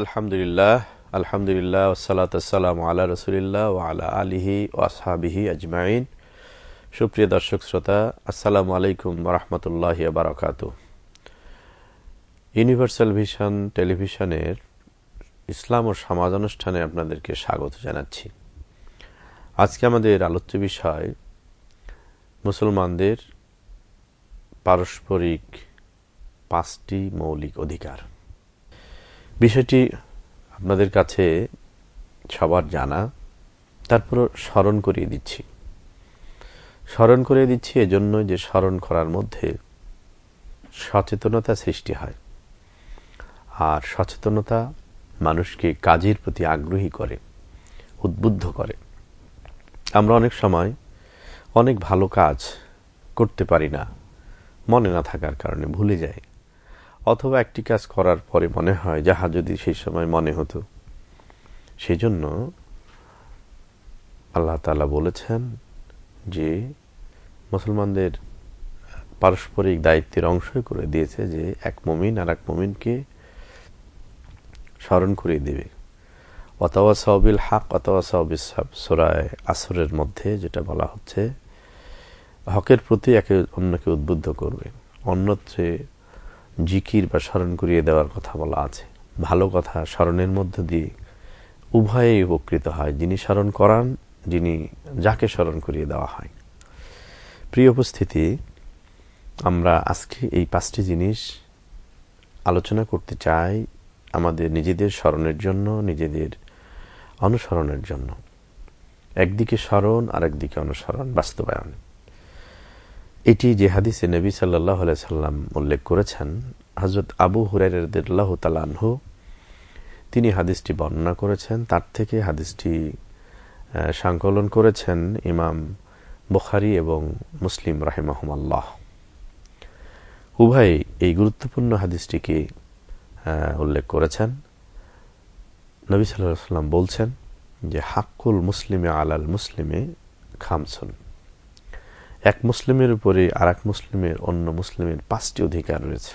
আলহামদুলিল্লাহ আলহামদুলিল্লাহ ওসালাতাম আল্লাহ রসুলিল্লাহ ও আলা আলিহি ও আসহাবিহি আজমাইন। সুপ্রিয় দর্শক শ্রোতা, আসসালামু আলাইকুম রহমতুল্লাহ বারকাত ইউনিভার্সাল ভিশন টেলিভিশনের ইসলাম ও সমাজ অনুষ্ঠানে আপনাদেরকে স্বাগত জানাচ্ছি। আজকে আমাদের আলোচ্য বিষয় মুসলমানদের পারস্পরিক পাঁচটি মৌলিক অধিকার। বিষয়টি আপনাদের কাছে সবার জানা তারপর স্মরণ করিয়ে দিচ্ছি। স্মরণ করিয়ে দিচ্ছি এজন্য যে স্মরণ করার মধ্যে সচেতনতা সৃষ্টি হয়। আর সচেতনতা মানুষকে কাজের প্রতি আগ্রহী করে, উদ্বুদ্ধ করে। আমরা অনেক সময় অনেক ভালো কাজ করতে পারি না, মনে না থাকার কারণে ভুলে যাই। অথবা একটি কাজ করার পরে মনে হয় যাহা যদি সেই সময় মনে হতো। সেজন্য আল্লাহ তালা বলেছেন যে মুসলমানদের পারস্পরিক দায়িত্বের অংশই করে দিয়েছে যে এক মমিন আর এক মমিনকে স্মরণ করিয়ে দেবে। অতওয়া সহবিল হাক অতওয়া সহবিল সোরায় আসরের মধ্যে যেটা বলা হচ্ছে, হকের প্রতি একে অন্যকে উদ্বুদ্ধ করবে। অন্যত্রে জিকির বা স্মরণ করিয়ে দেওয়ার কথা বলা আছে। ভালো কথা স্মরণের মধ্য দিয়ে উভয়েই উপকৃত হয়। যিনি স্মরণ করান, যিনি যাকে স্মরণ করিয়ে দেওয়া হয়। প্রিয় উপস্থিতি, আমরা আজকে এই পাঁচটি জিনিস আলোচনা করতে চাই আমাদের নিজেদের স্মরণের জন্য, নিজেদের অনুসরণের জন্য। একদিকে স্মরণ আর একদিকে অনুসরণ, বাস্তবায়ন। এটি যে হাদিসে নবী সাল্লাহ সাল্লাম উল্লেখ করেছেন হজরত আবু হুরাইরাহ তালানহ তিনি হাদিসটি বর্ণনা করেছেন, তার থেকে হাদিসটি সংকলন করেছেন ইমাম বখারি এবং মুসলিম রাহেমাহমাল্লাহ। উভয় এই গুরুত্বপূর্ণ হাদিসটিকে উল্লেখ করেছেন। নবী সাল্লাহ সাল্লাম বলছেন যে, হাক্কুল মুসলিমে আলাল মুসলিমে খামসুন। এক মুসলিমের উপরে আর এক মুসলিমের, অন্য মুসলিমের পাঁচটি অধিকার রয়েছে।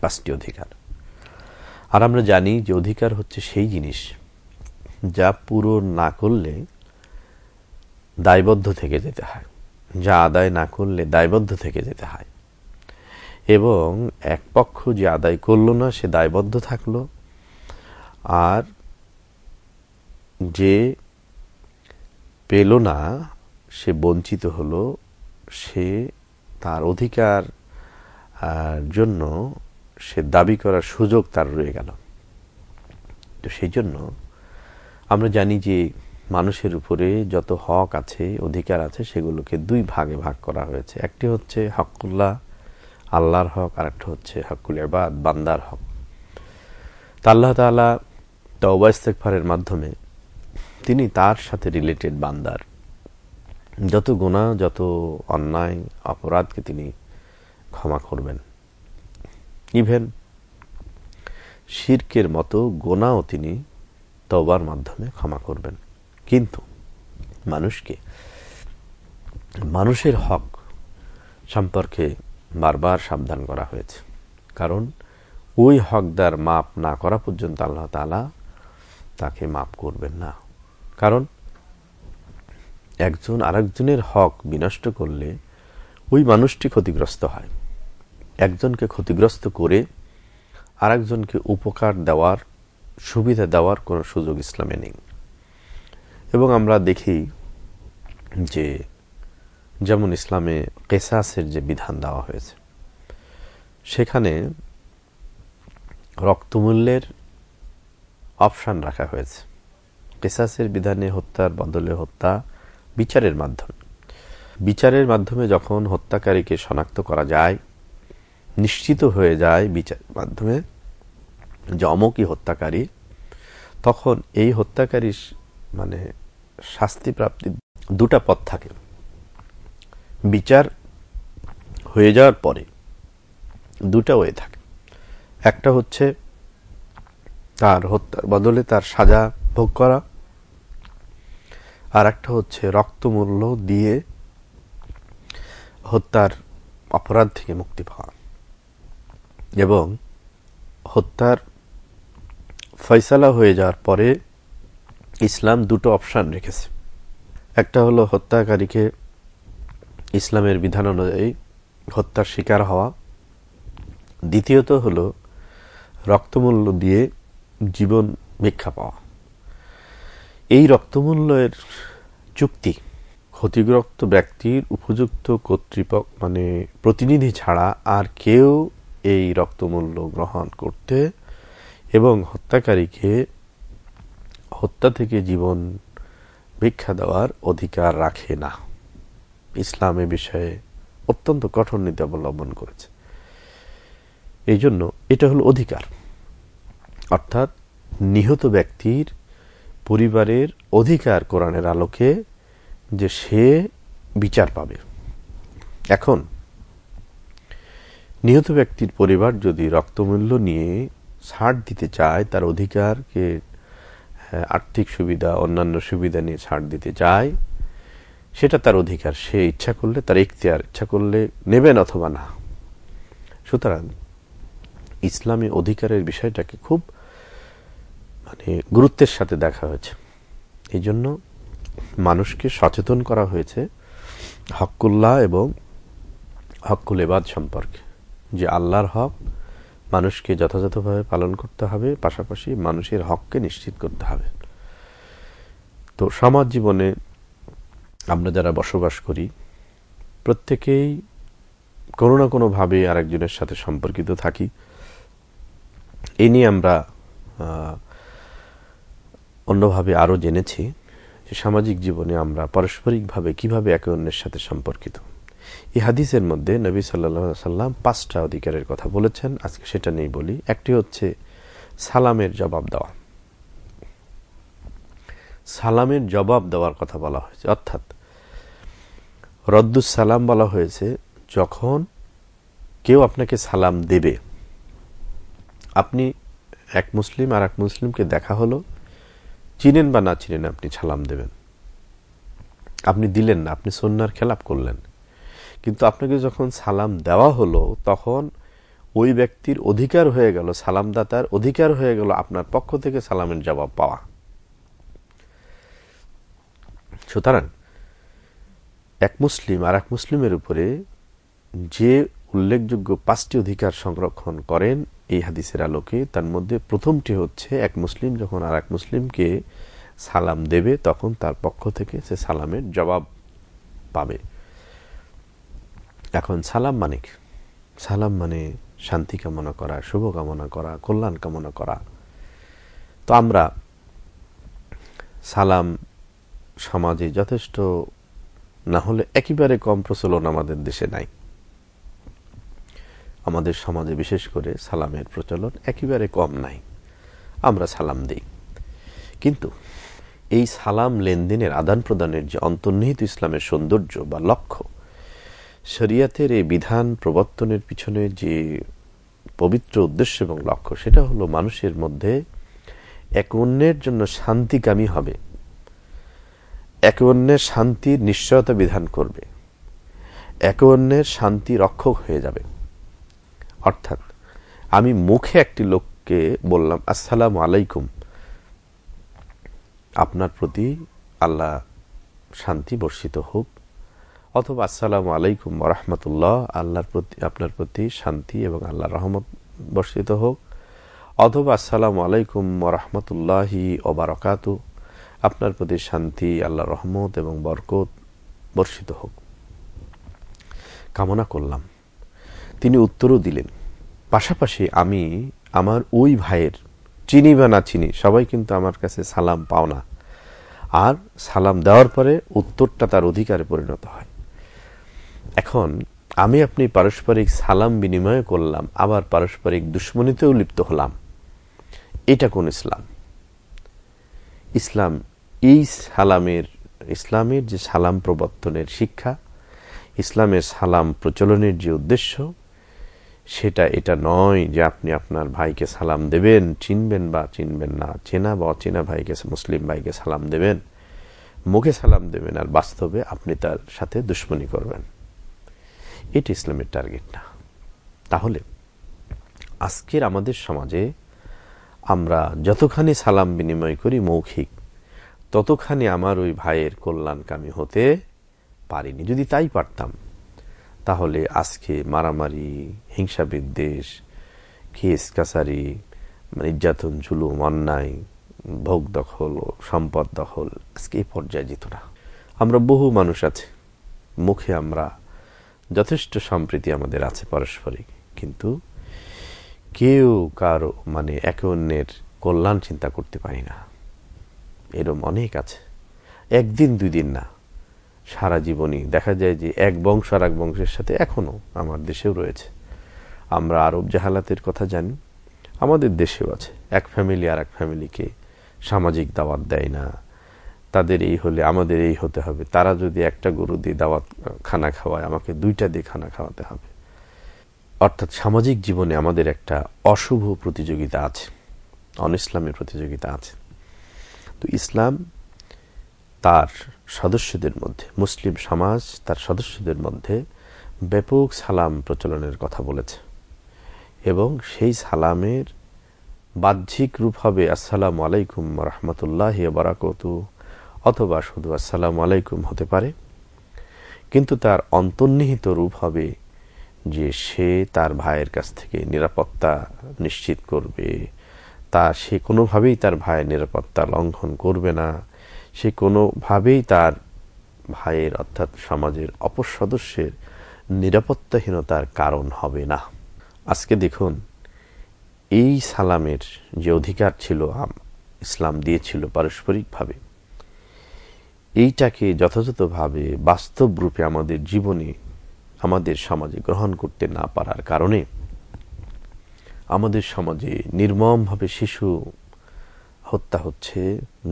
পাঁচটি অধিকার। আর আমরা জানি যে অধিকার হচ্ছে সেই জিনিস যা পুরো না করলে দায়বদ্ধ থেকে যেতে হয়। যা আদায় না করলে দায়বদ্ধ থেকে যেতে হয়। এবং এক পক্ষ যে আদায় করল না, সে দায়বদ্ধ থাকল। আর যে পেল না সে বঞ্চিত হলো, সে তার অধিকার জন্য সে দাবি করার সুযোগ তার রয়ে গেল। তো সেই জন্য আমরা জানি যে মানুষের উপরে যত হক আছে, অধিকার আছে, সেগুলোকে দুই ভাগে ভাগ করা হয়েছে। একটি হচ্ছে হকুল্লাহ আল্লাহর হক আর একটা হচ্ছে হকুল এবাদ বান্দার হক। তা আল্লাহ তালা তওবা ইস্তেকফারের মাধ্যমে তিনি তার সাথে রিলেটেড বান্দার। যত গুণা যত অন্যায়, অপরাধকে তিনি ক্ষমা করবেন। ইভেন শির্কের মতো গোনাও তিনি তবার মাধ্যমে ক্ষমা করবেন। কিন্তু মানুষকে, মানুষের হক সম্পর্কে বারবার সাবধান করা হয়েছে। কারণ ওই হকদার মাপ না করা পর্যন্ত আল্লাহ তালা তাকে মাপ করবেন না। কারণ একজন আরেকজনের হক বিনষ্ট করলে ওই মানুষটি ক্ষতিগ্রস্ত হয়। একজনকে ক্ষতিগ্রস্ত করে আরেকজনকে উপকার দেওয়ার, সুবিধা দেওয়ার কোনো সুযোগ ইসলামে নেই। এবং আমরা দেখি যে যেমন ইসলামে কেসাসের যে বিধান দেওয়া হয়েছে, সেখানে রক্তমূল্যের অপশান রাখা হয়েছে। কেসাসের বিধানে হত্যার বদলে হত্যা বিচারের মাধ্যমে। বিচারের মাধ্যমে যখন হত্যাকারীকে শনাক্ত করা যায়, নিশ্চিত হয়ে যায় বিচারের মাধ্যমে যে অমকই হত্যাকারী, তখন এই হত্যাকারী মানে শাস্তি প্রাপ্তি দুটা পথ থাকে। বিচার হয়ে যাওয়ার পরে দুটা ওয়ে থাকে। একটা হচ্ছে তার হত্যার বদলে তার সাজা ভোগ করা আর একটা হচ্ছে রক্তমূল্য দিয়ে হত্যার অপরাধ থেকে মুক্তি পাওয়া। এবং হত্যার ফয়সালা হয়ে যাওয়ার পরে ইসলাম দুটো অপশান রেখেছে। একটা হলো হত্যাকারীকে ইসলামের বিধান অনুযায়ী হত্যার শিকার হওয়া। দ্বিতীয়ত হলো রক্তমূল্য দিয়ে জীবন ভিক্ষা পাওয়া। এই রক্তমূল্যের চুক্তি, ক্ষতিগ্রস্ত ব্যক্তির উপযুক্ত কর্তৃপক্ষ মানে প্রতিনিধি ছাড়া আর কেউ এই রক্তমূল্য গ্রহণ করতে এবং হত্যাকারীকে হত্যা থেকে জীবন ভিক্ষা দেওয়ার অধিকার রাখে না। ইসলাম এ বিষয়ে অত্যন্ত কঠোর নীতি অবলম্বন করেছে। এই জন্য এটা হলো অধিকার। অর্থাৎ নিহত ব্যক্তির পরিবারের অধিকার কোরআনের আলোকে যে সে বিচার পাবে। এখন, নিহত ব্যক্তির পরিবার যদি রক্তমূল্য নিয়ে ছাড় দিতে চায়, তার অধিকারকে আর্থিক সুবিধা, অন্যান্য সুবিধা নিয়ে ছাড় দিতে চায়, সেটা তার অধিকার। সে ইচ্ছা করলে, তার ইখতিয়ার ইচ্ছা করলে নেবেন অথবা না। সুতরাং ইসলামী অধিকারের বিষয়টাকে খুব মানে গুরুত্বের সাথে দেখা হয়েছে। এই জন্য মানুষকে সচেতন করা হয়েছে হকুল্লাহ এবং হকুল এবাদ সম্পর্কে। যে আল্লাহর হক মানুষকে যথাযথভাবে পালন করতে হবে, পাশাপাশি মানুষের হককে নিশ্চিত করতে হবে। তো সমাজ জীবনে আমরা যারা বসবাস করি, প্রত্যেকেই কোনো না কোনোভাবে আরেকজনের সাথে সম্পর্কিত থাকি। এ নিয়ে আমরা অন্যভাবে আরও জেনেছি যে সামাজিক জীবনে আমরা পারস্পরিকভাবে কীভাবে একে অন্যের সাথে সম্পর্কিত। এই হাদিসের মধ্যে নবী সাল্লা সাল্লাম পাঁচটা অধিকারের কথা বলেছেন। আজকে সেটা নেই বলি। একটি হচ্ছে সালামের জবাব দেওয়া। সালামের জবাব দেওয়ার কথা বলা হয়েছে। অর্থাৎ রদ্দুস সালাম বলা হয়েছে, যখন কেউ আপনাকে সালাম দেবে, আপনি এক মুসলিম আর এক মুসলিমকে দেখা হলো চিনেন বা না চিনেন, আপনি সালাম দেবেন। আপনি দিলেন না, আপনি সন্ন্যার খেলাপ করলেন। কিন্তু আপনাকে যখন সালাম দেওয়া হলো, তখন ওই ব্যক্তির অধিকার হয়ে গেল সালামদাতার অধিকার হয়ে গেল আপনার পক্ষ থেকে সালামের জবাব পাওয়া। সুতরাং এক মুসলিম আর এক মুসলিমের উপরে যে উল্লেখযোগ্য পাঁচটি অধিকার সংরক্ষণ করেন এই হাদিসের আলোকে তার মধ্যে প্রথমটি হচ্ছে এক মুসলিম যখন আর এক মুসলিমকে সালাম দেবে, তখন তার পক্ষ থেকে সে সালামের জবাব পাবে। এখন সালাম মানে সালাম মানে শান্তি কামনা করা, শুভ কামনা করা, কল্যাণ কামনা করা। তো আমরা সালাম সমাজে যথেষ্ট না হলে একেবারে কম প্রচলন আমাদের দেশে নাই। আমাদের সমাজে বিশেষ করে সালামের প্রচলন একেবারে কম নাই। আমরা সালাম দিই। কিন্তু এই সালাম লেনদেনের আদান প্রদানের যে অন্তর্নিহিত ইসলামের সৌন্দর্য বা লক্ষ্য, শরিয়াতের এই বিধান প্রবর্তনের পিছনে যে পবিত্র উদ্দেশ্য এবং লক্ষ্য, সেটা হলো মানুষের মধ্যে এক অন্যের জন্য শান্তিকামী হবে। একে অন্যের শান্তির নিশ্চয়তা বিধান করবে। একে অন্যের শান্তি রক্ষক হয়ে যাবে। অর্থাৎ, আমি মুখে একটি লোককে বললাম, আসসালাম আলাইকুম। আপনার প্রতি আল্লাহ শান্তি বর্ষিত হোক, অথবা আসসালামু আলাইকুম রহমতুল্লাহ, আল্লাহর প্রতি, আপনার প্রতি শান্তি এবং আল্লাহ রহমত বর্ষিত হোক, অথবা আসসালামু আলাইকুম রহমতুল্লাহি ওবারকাতু আপনার প্রতি শান্তি আল্লাহ রহমত এবং বরকত বর্ষিত হোক। কামনা করলাম। তিনি উত্তরও দিলেন, পাশাপাশি আমি আমার ওই ভাইয়ের, চিনি বা না চিনি, সবাই কিন্তু আমার কাছে সালাম পাও না। আর সালাম দেওয়ার পরে উত্তরটা তার অধিকারে পরিণত হয়। এখন আমি আপনি পারস্পরিক সালাম বিনিময় করলাম, আবার পারস্পরিক দুশ্মনীতেও লিপ্ত হলাম। এটা কোন ইসলাম? ইসলাম, এই সালামের, ইসলামের যে সালাম প্রবর্তনের শিক্ষা, ইসলামের সালাম প্রচলনের যে উদ্দেশ্য সেটা এটা নয় যে আপনি আপনার ভাইকে সালাম দেবেন। চিনবেন বা চিনবেন না, চেনা বা অচেনা ভাইকে, মুসলিম ভাইকে সালাম দেবেন। মুখে সালাম দেবেন আর বাস্তবে আপনি তার সাথে দুশ্মনী করবেন। এটি ইসলামের টার্গেট না তাহলে আজকের আমাদের সমাজে আমরা যতখানি সালাম বিনিময় করি মৌখিক, ততখানি আমার ওই ভাইয়ের কল্যাণকামী হতে পারিনি। যদি তাই পারতাম তাহলে আজকে মারামারি, হিংসা বিদ্বেষ, কেস কাছারি, নির্যাতন, জুলুম, অন্যায়, ভোগ দখল সম্পদ দখল আজকে এই পর্যায়ে যেত না। আমরা বহু মানুষ আছে। মুখে আমরা যথেষ্ট সম্প্রীতি আমাদের আছে পারস্পরিক। কিন্তু কেউ কারও মানে একে অন্যের কল্যাণ চিন্তা করতে পারি না। এরম অনেক আছে। একদিন, দুই দিন না। সারা জীবনই। দেখা যায় যে এক বংশ আর এক বংশের সাথে এখনও আমার দেশেও রয়েছে। আমরা আরব জাহালাতের কথা জানি, আমাদের দেশেও আছে। এক ফ্যামিলি আর এক ফ্যামিলিকে সামাজিক দাওয়াত দেয় না। তাদের এই হলে আমাদের এই হতে হবে। তারা যদি একটা গরু দিয়ে দাওয়াত, খানা খাওয়ায়, আমাকে দুইটা দিয়ে খানা খাওয়াতে হবে। অর্থাৎ সামাজিক জীবনে আমাদের একটা অশুভ প্রতিযোগিতা আছে। অন ইসলামের প্রতিযোগিতা আছে। তো ইসলাম তার সদস্যদের মধ্যে, মুসলিম সমাজ তার সদস্যদের মধ্যে ব্যাপক সালাম প্রচলনের কথা বলেছে এবং সেই সালামের বাহ্যিক রূপ হবে আসসালাম আলাইকুম রহমতুল্লাহ বারাকতু, অথবা শুধু আসসালাম আলাইকুম হতে পারে, কিন্তু তার অন্তর্নিহিত রূপ হবে যে সে তার ভাইয়ের কাছ থেকে নিরাপত্তা নিশ্চিত করবে, তা সে কোনোভাবেই তার ভাইয়ের নিরাপত্তা লঙ্ঘন করবে না সে কোনোভাবেই তার ভাইয়ের, অর্থাৎ সমাজের অপর সদস্যের নিরাপত্তাহীনতার কারণ হবে না। আজকে দেখুন, এই সালামের যে অধিকার ছিল ইসলাম দিয়েছিল পারস্পরিকভাবে, এইটাকে যথাযথভাবে বাস্তব রূপে আমাদের জীবনে, আমাদের সমাজে গ্রহণ করতে না পারার কারণে, আমাদের সমাজে নির্মমভাবে শিশু হত্যা হচ্ছে,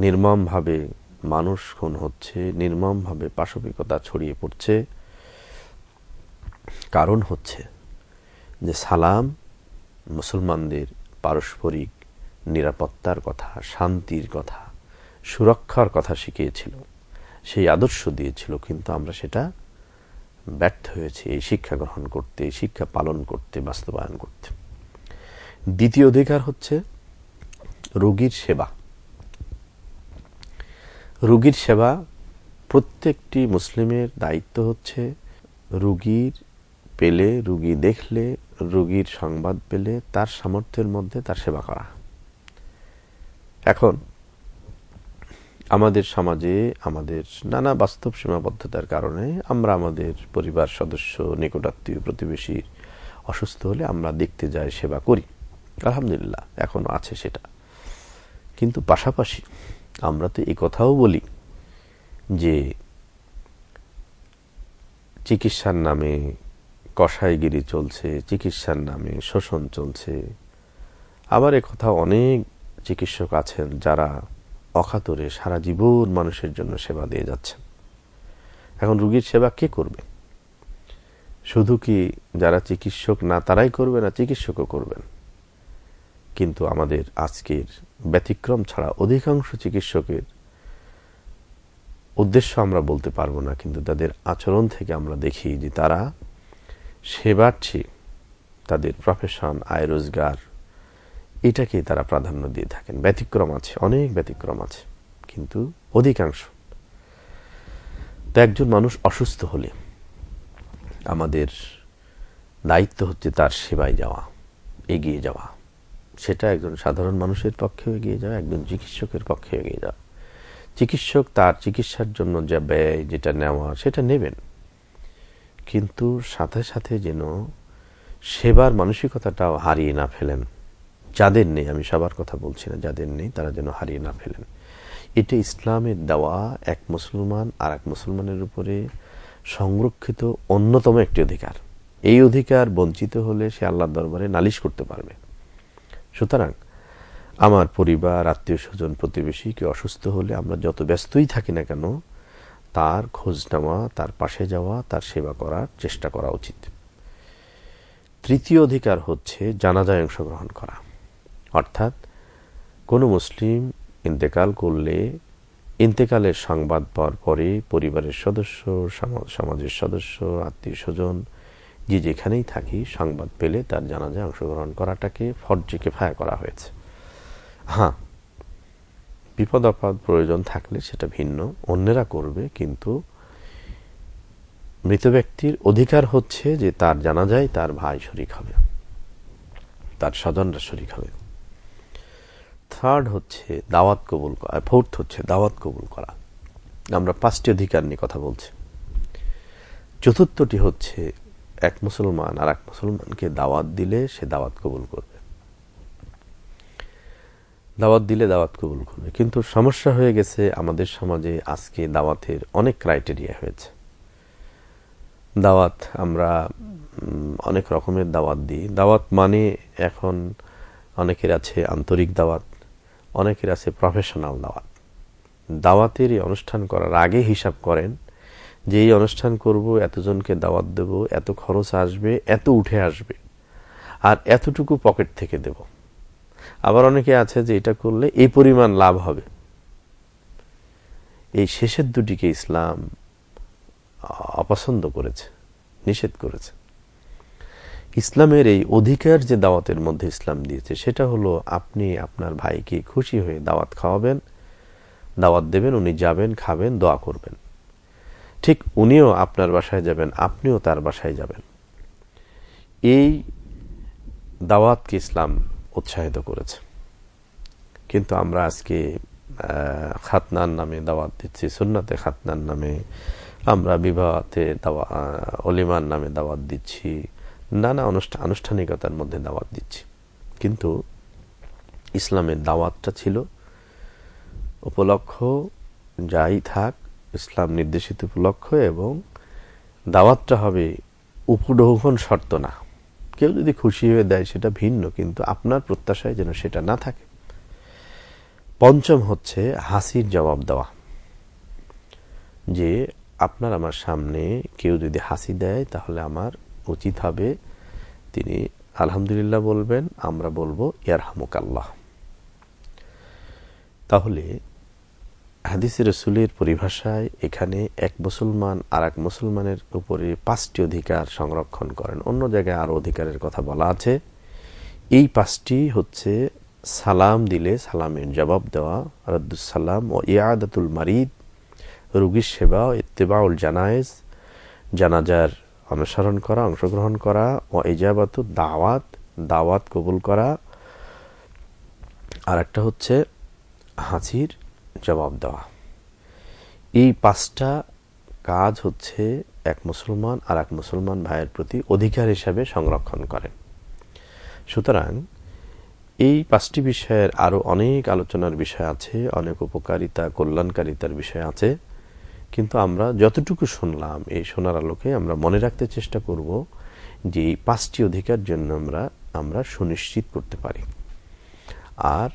নির্মমভাবে মানুষ খুন হচ্ছে নির্মমভাবে পাশবিকতা ছড়িয়ে পড়ছে। কারণ হচ্ছে যে সালাম মুসলমানদের পারস্পরিক নিরাপত্তার কথা, শান্তির কথা, সুরক্ষার কথা শিখিয়েছিল। সেই আদর্শ দিয়েছিল, কিন্তু আমরা সেটা ব্যর্থ হয়েছে এই শিক্ষা গ্রহণ করতে শিক্ষা পালন করতে, বাস্তবায়ন করতে। দ্বিতীয় অধিকার হচ্ছে রোগীর সেবা। রোগীর সেবা প্রত্যেকটি মুসলিমের দায়িত্ব হচ্ছে। রুগীর পেলে, রুগী দেখলে, রুগীর সংবাদ পেলে তার সামর্থ্যের মধ্যে তার সেবা করা। এখন, আমাদের সমাজে, আমাদের নানা বাস্তব সীমাবদ্ধতার কারণে আমরা আমাদের পরিবার সদস্য, নিকটাত্মীয় প্রতিবেশীর অসুস্থ হলে আমরা দেখতে যাই, সেবা করি। আলহামদুলিল্লাহ, এখনও আছে সেটা। কিন্তু পাশাপাশি আমরা তো এই কথাও বলি যে চিকিৎসার নামে কষাইগিরি চলছে, চিকিৎসার নামে শোষণ চলছে। আবার কথা অনেক চিকিৎসক আছেন যারা অকাতরে সারা জীবন মানুষের জন্য সেবা দিয়ে যাচ্ছেন। এখন রুগীর সেবা কে করবে? শুধু কি যারা চিকিৎসক না, তারাই করবে না, চিকিৎসকও করবেন। কিন্তু আমাদের আজকের ব্যতিক্রম ছাড়া অধিকাংশ চিকিৎসকের উদ্দেশ্য আমরা বলতে পারব না, কিন্তু তাদের আচরণ থেকে আমরা দেখি যে তারা সেবার তাদের প্রফেশন আয় রোজগার এটাকে তারা প্রাধান্য দিয়ে থাকেন। ব্যতিক্রম আছে, অনেক ব্যতিক্রম আছে, কিন্তু অধিকাংশ। তো একজন মানুষ অসুস্থ হলে আমাদের দায়িত্ব হচ্ছে তার সেবায় যাওয়া, এগিয়ে যাওয়া। সেটা একজন সাধারণ মানুষের পক্ষে এগিয়ে যাওয়া, একজন চিকিৎসকের পক্ষে এগিয়ে যাওয়া। চিকিৎসক তার চিকিৎসার জন্য যা ব্যয় যেটা নেওয়া, সেটা নেবেন। কিন্তু সাথে সাথে যেন সেবার মানসিকতাটাও হারিয়ে না ফেলেন। যাদের নেই, আমি সবার কথা বলছি না, যাদের নেই, তারা যেন হারিয়ে না ফেলেন। এটা ইসলামের দেওয়া এক মুসলমান আর এক মুসলমানের উপরে সংরক্ষিত অন্যতম একটি অধিকার। এই অধিকার বঞ্চিত হলে সে আল্লাহ দরবারে নালিশ করতে পারবে। সুতরাং আমার পরিবার, আত্মীয় স্বজন, প্রতিবেশী কেউ অসুস্থ হলে আমরা যত ব্যস্তই থাকি না কেন, তার খোঁজ নেওয়া, তার পাশে যাওয়া, তার সেবা করার চেষ্টা করা উচিত। তৃতীয় অধিকার হচ্ছে জানাজায় অংশগ্রহণ করা। অর্থাৎ কোনো মুসলিম ইন্তেকাল করলে ইন্তেকালের সংবাদ পাওয়ার পরে পরিবারের সদস্য সমাজের সদস্য, আত্মীয় স্বজন যে যেখানেই থাকি, সংবাদ পেলে তার জানাজায় অংশগ্রহণ করাটাকে ফর্জে ফায়া করা হয়েছে। হ্যাঁ বিপদ আপদ প্রয়োজন থাকলে সেটা ভিন্ন, অন্যেরা করবে, কিন্তু মৃত ব্যক্তির অধিকার হচ্ছে যে তার জানা যায় তার ভাই শরিক হবে, তার স্বজনরা শরিক হবে। থার্ড হচ্ছে দাওয়াত কবুল করা ফোর্থ হচ্ছে দাওয়াত কবুল করা। আমরা পাঁচটি অধিকার নিয়ে কথা বলছি। চতুর্থটি হচ্ছে এক মুসলমান আর এক মুসলমানকে দাওয়াত দিলে সে দাওয়াত কবুল করবে। দাওয়াত দিলে দাওয়াত কবুল করবে। কিন্তু সমস্যা হয়ে গেছে আমাদের সমাজে আজকে দাওয়াতের অনেক ক্রাইটেরিয়া হয়েছে। দাওয়াত আমরা অনেক রকমের দাওয়াত দিই। দাওয়াত মানে এখন অনেকের আছে আন্তরিক দাওয়াত, অনেকের আছে প্রফেশনাল দাওয়াত। দাওয়াতের এই অনুষ্ঠান করার আগে হিসাব করেন যে এই অনুষ্ঠান করব, এতজনকে দাওয়াত দেব, এত খরচ আসবে, এত উঠে আসবে, আর এতটুকু পকেট থেকে দেব। আবার অনেকে আছে যে এটা করলে এই পরিমাণ লাভ হবে। এই শেষের দুটিকে ইসলাম অপছন্দ করেছে, নিষেধ করেছে। ইসলামের এই অধিকার যে দাওয়াতের মধ্যে ইসলাম দিয়েছে, সেটা হলো আপনি আপনার ভাইকে খুশি হয়ে দাওয়াত খাওয়াবেন, দাওয়াত দেবেন, উনি যাবেন, খাবেন, দোয়া করবেন। ঠিক উনিও আপনার বাসায় যাবেন, আপনিও তার বাসায় যাবেন। এই দাওয়াতকে ইসলাম উৎসাহিত করেছে। কিন্তু আমরা আজকে খাতনার নামে দাওয়াত দিচ্ছি, সুন্নাতে খাতনার নামে আমরা বিবাহতে দাওয়া অলিমার নামে দাওয়াত দিচ্ছি, নানা অনুষ্ঠান আনুষ্ঠানিকতার মধ্যে দাওয়াত দিচ্ছি। কিন্তু ইসলামের দাওয়াতটা ছিল উপলক্ষ, যাই থাক ইসলাম নির্দেশিত উপলক্ষ এবং দাওয়াতটা হবে উপডৌহন শর্ত না। কেউ যদি খুশি হয়ে দেয় সেটা ভিন্ন, কিন্তু আপনার প্রত্যাশায় যেন সেটা না থাকে। পঞ্চম হচ্ছে হাসির জবাব দেওয়া। যে আপনার আমার সামনে কেউ যদি হাসি দেয়, তাহলে আমার উচিত হবে তিনি আলহামদুলিল্লাহ বলবেন, আমরা বলব ইয়ারহামুক আল্লাহ তাহলে হাদিস রসুলের পরিভাষায় এখানে এক মুসলমান আর এক মুসলমানের উপরে পাঁচটি অধিকার সংরক্ষণ করেন। অন্য জায়গায় আরও অধিকারের কথা বলা আছে। এই পাঁচটি হচ্ছে সালাম দিলে সালামের জবাব দেওয়া রদ্দুসাল্লাম ও ইয়াদাতুল মারিদ, রুগীর সেবা ও ইত্তেবাউল জানায়েজ, জানাজার অনুসরণ করা, অংশগ্রহণ করা ও এজাবাত দাওয়াত দাওয়াত কবুল করা। আর একটা হচ্ছে হাসির জবাব দেওয়া। এই পাঁচটা কাজ হচ্ছে এক মুসলমান আর এক মুসলমান ভাইয়ের প্রতি অধিকার হিসাবে সংরক্ষণ করে। সুতরাং এই পাঁচটি বিষয়ের আরও অনেক আলোচনার বিষয় আছে, অনেক উপকারিতা, কল্যাণকারিতার বিষয় আছে। কিন্তু আমরা যতটুকু শুনলাম এই শোনার আলোকে আমরা মনে রাখতে চেষ্টা করব যে এই পাঁচটি অধিকার জন্য আমরা আমরা সুনিশ্চিত করতে পারি। আর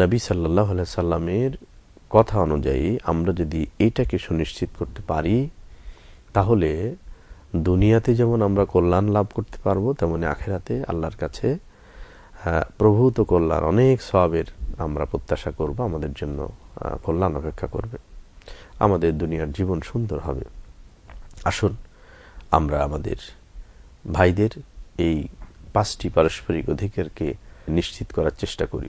নবী সাল্লাহ সাল্লামের কথা অনুযায়ী আমরা যদি এটাকে সুনিশ্চিত করতে পারি, তাহলে দুনিয়াতে যেমন আমরা কল্যাণ লাভ করতে পারব, তেমনি আখেরাতে আল্লাহর কাছে প্রভূত কল্যাণ, অনেক সবের আমরা প্রত্যাশা করব, আমাদের জন্য কল্যাণ অপেক্ষা করবে। আমাদের দুনিয়ার জীবন সুন্দর হবে। আসুন আমরা আমাদের ভাইদের এই পাঁচটি পারস্পরিক অধিকারকে নিশ্চিত করার চেষ্টা করি।